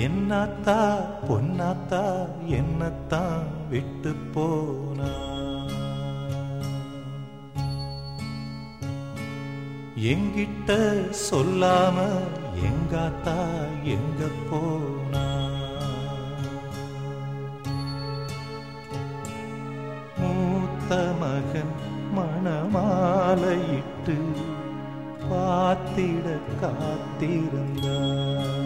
என்னத்தா பொன்னாத்தா என்னத்தான் விட்டு போனா? எங்கிட்ட சொல்லாம எங்காத்தா எங்க போனா? மூத்த மகன் மணமாலையிட்டு பார்த்திட காத்திருந்தார்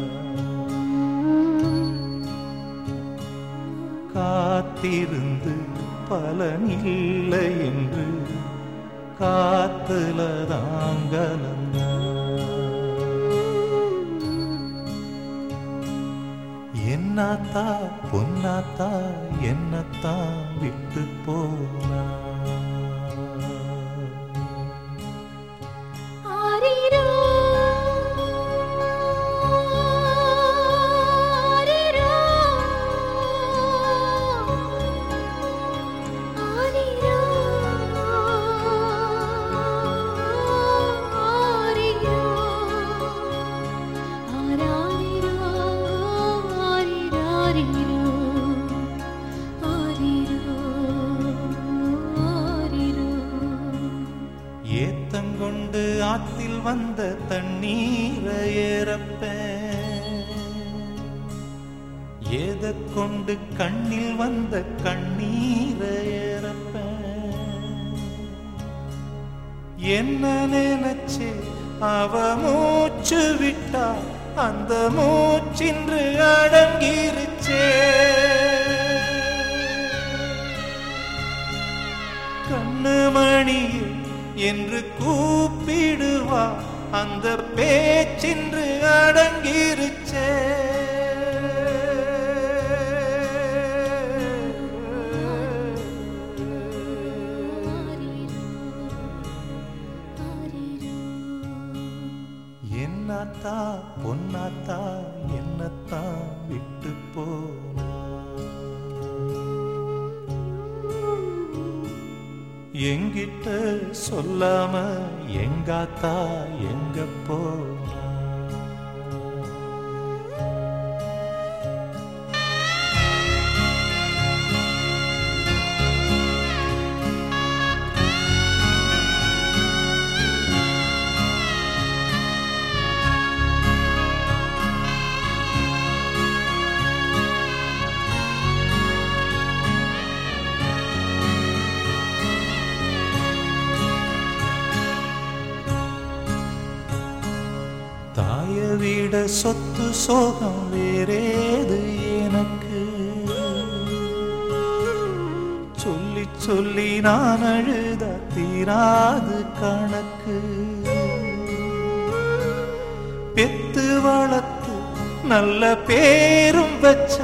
காத்திருந்து பலனில்லை என்று காத்துல தாங்கலந்த. என்னத்தா பொன்னாத்தா என்னத்தான் விட்டு போனா. ஏத்தங்கொண்டு ஆத்தில் வந்த தண்ணீரை ஏறப்பேன் ஏத கொண்டு கண்ணில் வந்த கண்ணீரை ஏறப்பேன் என்ன நினைச்சு அவ மூச்சு விட்டா அந்த மூச்சின்று அடங்கி என்று கூப்பிடுவா. அந்த பேச்சின்று அடங்கிருச்சே. என்னத்தா பொன்னாத்தா என்னத்தான் சொல்லாம எங்காத்தா எங்க போனா? விட சொத்து சோகம் வேறேது எனக்கு? சொல்லி சொல்லி நான் அழுத தீராது கணக்கு. பெத்து வளர்த்து நல்ல பேரும் வச்ச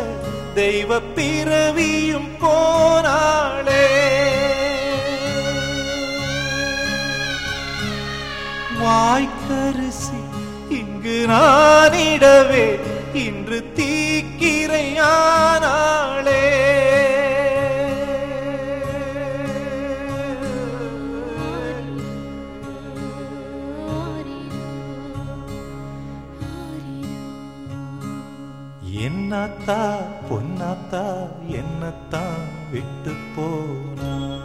தெய்வ பிறவியும் போனாளே. வாய்க்கரிசி இங்கு நானிடவே இன்று தீக்கிரையானாளே. என்னத்தா பொன்னாத்தா என்னத்தான் விட்டு போனா?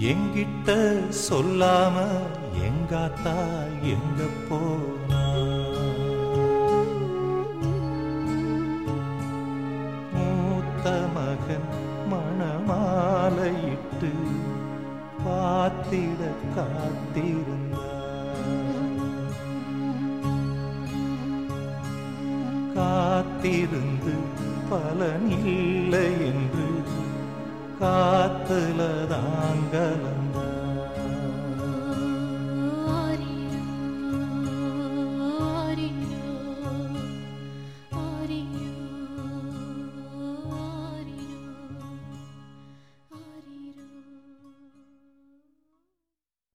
எங்கிட்ட சொல்லாம எங்காத்தா எங்க போனா? மூத்த மகன் மணமாலையிட்டு பார்த்திட காத்திருந்த. காத்திருந்து பலனில்லை என்று காத்துல தான் கலந்தான்